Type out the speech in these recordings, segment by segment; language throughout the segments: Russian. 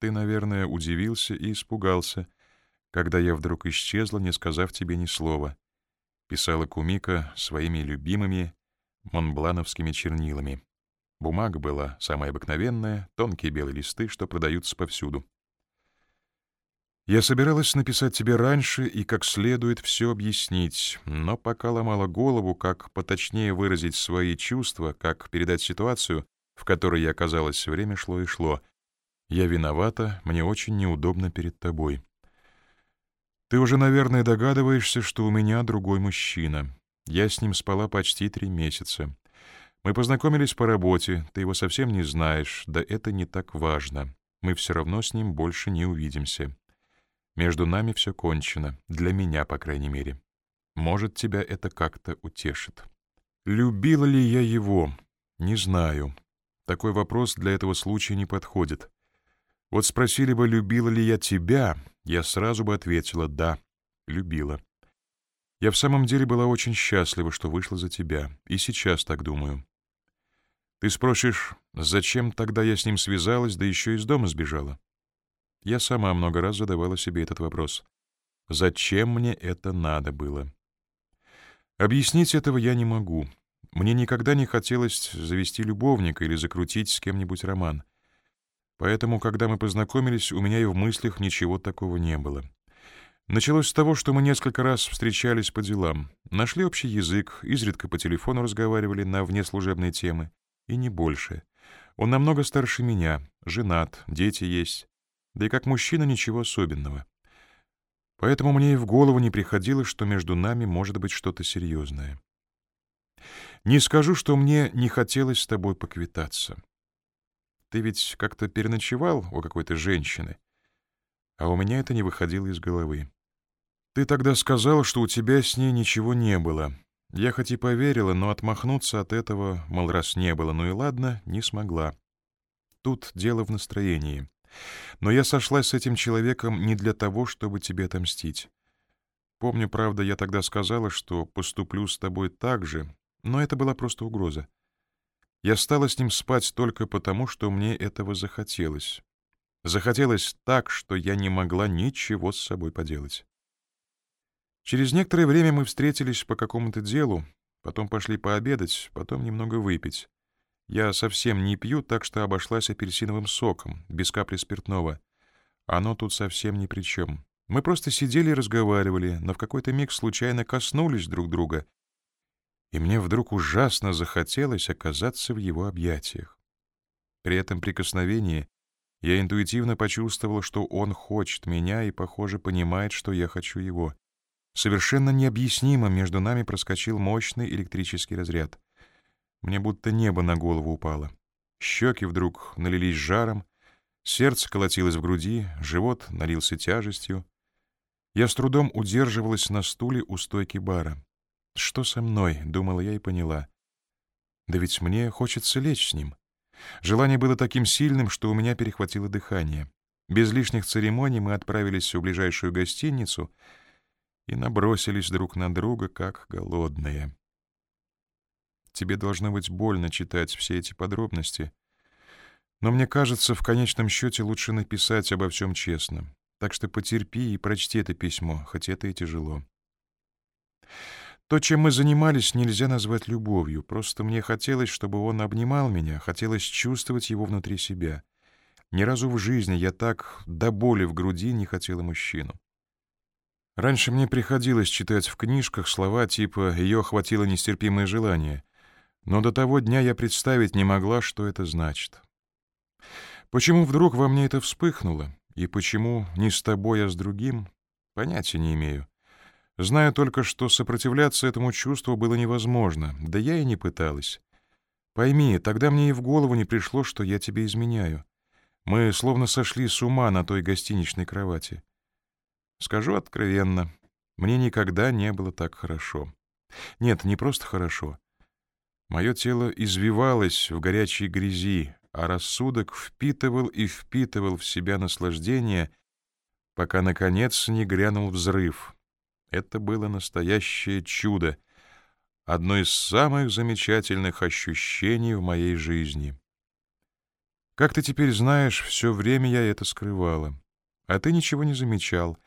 Ты, наверное, удивился и испугался, когда я вдруг исчезла, не сказав тебе ни слова. Писала Кумика своими любимыми монблановскими чернилами. Бумага была самая обыкновенная, тонкие белые листы, что продаются повсюду. Я собиралась написать тебе раньше и как следует все объяснить, но пока ломала голову, как поточнее выразить свои чувства, как передать ситуацию, в которой я оказалась, время шло и шло. Я виновата, мне очень неудобно перед тобой. Ты уже, наверное, догадываешься, что у меня другой мужчина. Я с ним спала почти три месяца. Мы познакомились по работе, ты его совсем не знаешь, да это не так важно. Мы все равно с ним больше не увидимся. Между нами все кончено, для меня, по крайней мере. Может, тебя это как-то утешит. Любила ли я его? Не знаю. Такой вопрос для этого случая не подходит. Вот спросили бы, любила ли я тебя, я сразу бы ответила «да, любила». Я в самом деле была очень счастлива, что вышла за тебя, и сейчас так думаю. Ты спросишь, зачем тогда я с ним связалась, да еще из дома сбежала? Я сама много раз задавала себе этот вопрос. Зачем мне это надо было? Объяснить этого я не могу. Мне никогда не хотелось завести любовника или закрутить с кем-нибудь роман. Поэтому, когда мы познакомились, у меня и в мыслях ничего такого не было. Началось с того, что мы несколько раз встречались по делам, нашли общий язык, изредка по телефону разговаривали на внеслужебные темы, и не больше. Он намного старше меня, женат, дети есть. Да и как мужчина ничего особенного. Поэтому мне и в голову не приходило, что между нами может быть что-то серьезное. Не скажу, что мне не хотелось с тобой поквитаться. Ты ведь как-то переночевал у какой-то женщины, а у меня это не выходило из головы. Ты тогда сказал, что у тебя с ней ничего не было. Я хоть и поверила, но отмахнуться от этого, мол, раз не было, ну и ладно, не смогла. Тут дело в настроении. Но я сошлась с этим человеком не для того, чтобы тебе отомстить. Помню, правда, я тогда сказала, что поступлю с тобой так же, но это была просто угроза. Я стала с ним спать только потому, что мне этого захотелось. Захотелось так, что я не могла ничего с собой поделать. Через некоторое время мы встретились по какому-то делу, потом пошли пообедать, потом немного выпить. Я совсем не пью, так что обошлась апельсиновым соком, без капли спиртного. Оно тут совсем ни при чем. Мы просто сидели и разговаривали, но в какой-то миг случайно коснулись друг друга, и мне вдруг ужасно захотелось оказаться в его объятиях. При этом прикосновении я интуитивно почувствовал, что он хочет меня и, похоже, понимает, что я хочу его. Совершенно необъяснимо между нами проскочил мощный электрический разряд. Мне будто небо на голову упало. Щеки вдруг налились жаром, сердце колотилось в груди, живот налился тяжестью. Я с трудом удерживалась на стуле у стойки бара. «Что со мной?» — думала я и поняла. «Да ведь мне хочется лечь с ним». Желание было таким сильным, что у меня перехватило дыхание. Без лишних церемоний мы отправились в ближайшую гостиницу и набросились друг на друга, как голодные. Тебе должно быть больно читать все эти подробности, но мне кажется, в конечном счете лучше написать обо всем честно. Так что потерпи и прочти это письмо, хоть это и тяжело. То, чем мы занимались, нельзя назвать любовью. Просто мне хотелось, чтобы он обнимал меня, хотелось чувствовать его внутри себя. Ни разу в жизни я так до боли в груди не хотела мужчину. Раньше мне приходилось читать в книжках слова типа «ее охватило нестерпимое желание», но до того дня я представить не могла, что это значит. Почему вдруг во мне это вспыхнуло, и почему не с тобой, а с другим, понятия не имею. Знаю только, что сопротивляться этому чувству было невозможно, да я и не пыталась. Пойми, тогда мне и в голову не пришло, что я тебе изменяю. Мы словно сошли с ума на той гостиничной кровати. Скажу откровенно, мне никогда не было так хорошо. Нет, не просто хорошо. Мое тело извивалось в горячей грязи, а рассудок впитывал и впитывал в себя наслаждение, пока, наконец, не грянул взрыв — это было настоящее чудо, одно из самых замечательных ощущений в моей жизни. Как ты теперь знаешь, все время я это скрывала. А ты ничего не замечал,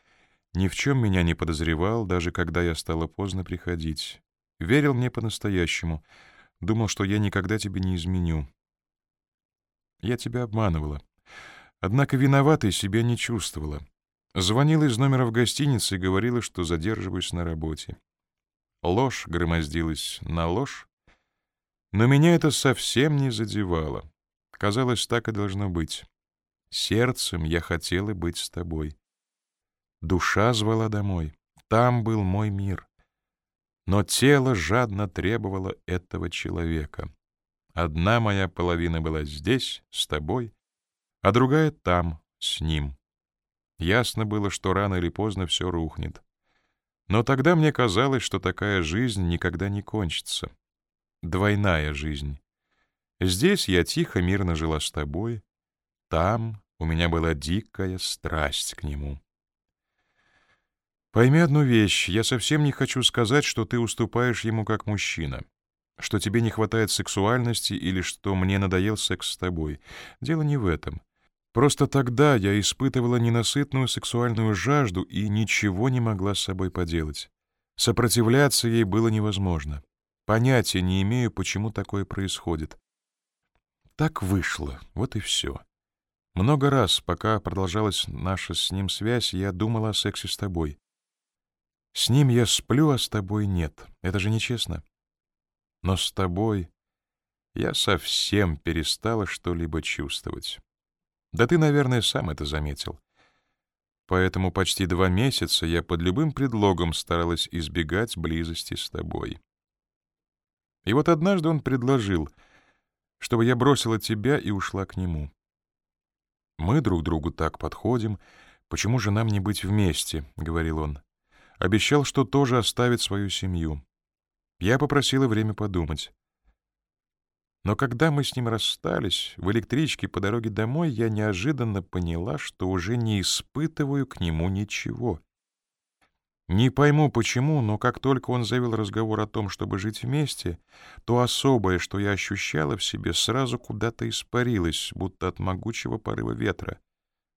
ни в чем меня не подозревал, даже когда я стала поздно приходить. Верил мне по-настоящему, думал, что я никогда тебе не изменю. Я тебя обманывала. Однако виноватой себя не чувствовала. Звонила из номера в гостинице и говорила, что задерживаюсь на работе. Ложь громоздилась на ложь, но меня это совсем не задевало. Казалось, так и должно быть. Сердцем я хотела быть с тобой. Душа звала домой. Там был мой мир. Но тело жадно требовало этого человека. Одна моя половина была здесь, с тобой, а другая там, с ним. Ясно было, что рано или поздно все рухнет. Но тогда мне казалось, что такая жизнь никогда не кончится. Двойная жизнь. Здесь я тихо, мирно жила с тобой. Там у меня была дикая страсть к нему. Пойми одну вещь, я совсем не хочу сказать, что ты уступаешь ему как мужчина, что тебе не хватает сексуальности или что мне надоел секс с тобой. Дело не в этом. Просто тогда я испытывала ненасытную сексуальную жажду и ничего не могла с собой поделать. Сопротивляться ей было невозможно. Понятия не имею, почему такое происходит. Так вышло, вот и все. Много раз, пока продолжалась наша с ним связь, я думала о сексе с тобой. С ним я сплю, а с тобой нет. Это же нечестно. Но с тобой я совсем перестала что-либо чувствовать. Да ты, наверное, сам это заметил. Поэтому почти два месяца я под любым предлогом старалась избегать близости с тобой. И вот однажды он предложил, чтобы я бросила тебя и ушла к нему. Мы друг другу так подходим, почему же нам не быть вместе, — говорил он. Обещал, что тоже оставит свою семью. Я попросила время подумать. Но когда мы с ним расстались, в электричке по дороге домой я неожиданно поняла, что уже не испытываю к нему ничего. Не пойму почему, но как только он завел разговор о том, чтобы жить вместе, то особое, что я ощущала в себе, сразу куда-то испарилось, будто от могучего порыва ветра.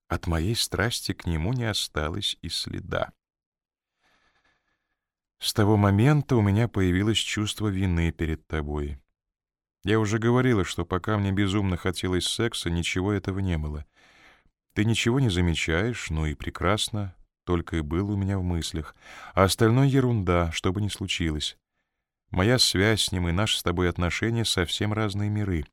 От моей страсти к нему не осталось и следа. С того момента у меня появилось чувство вины перед тобой. Я уже говорила, что пока мне безумно хотелось секса, ничего этого не было. Ты ничего не замечаешь, ну и прекрасно, только и было у меня в мыслях, а остальное ерунда, что бы ни случилось. Моя связь с ним и наши с тобой отношения — совсем разные миры.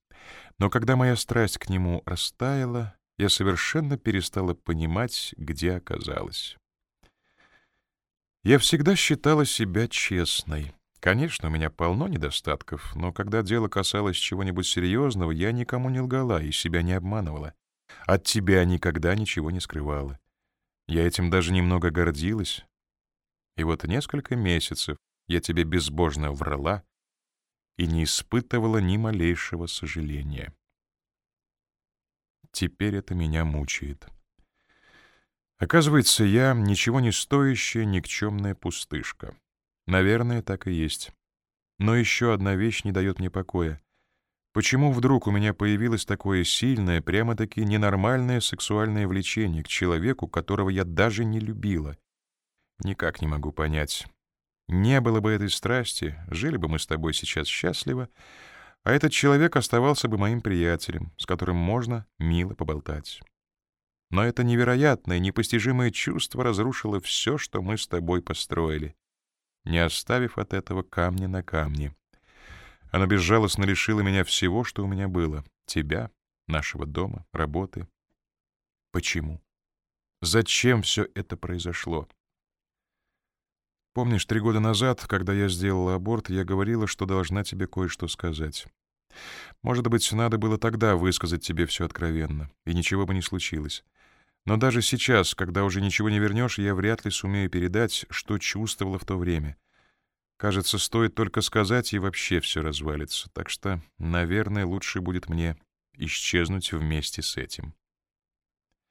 Но когда моя страсть к нему растаяла, я совершенно перестала понимать, где оказалась. Я всегда считала себя честной. Конечно, у меня полно недостатков, но когда дело касалось чего-нибудь серьезного, я никому не лгала и себя не обманывала. От тебя никогда ничего не скрывала. Я этим даже немного гордилась. И вот несколько месяцев я тебе безбожно врала и не испытывала ни малейшего сожаления. Теперь это меня мучает. Оказывается, я ничего не стоящая никчемная пустышка. Наверное, так и есть. Но еще одна вещь не дает мне покоя. Почему вдруг у меня появилось такое сильное, прямо-таки ненормальное сексуальное влечение к человеку, которого я даже не любила? Никак не могу понять. Не было бы этой страсти, жили бы мы с тобой сейчас счастливо, а этот человек оставался бы моим приятелем, с которым можно мило поболтать. Но это невероятное, непостижимое чувство разрушило все, что мы с тобой построили, не оставив от этого камня на камне. Она безжалостно лишила меня всего, что у меня было. Тебя, нашего дома, работы. Почему? Зачем все это произошло? Помнишь, три года назад, когда я сделала аборт, я говорила, что должна тебе кое-что сказать. Может быть, надо было тогда высказать тебе все откровенно, и ничего бы не случилось. Но даже сейчас, когда уже ничего не вернешь, я вряд ли сумею передать, что чувствовала в то время. Кажется, стоит только сказать, и вообще все развалится. Так что, наверное, лучше будет мне исчезнуть вместе с этим.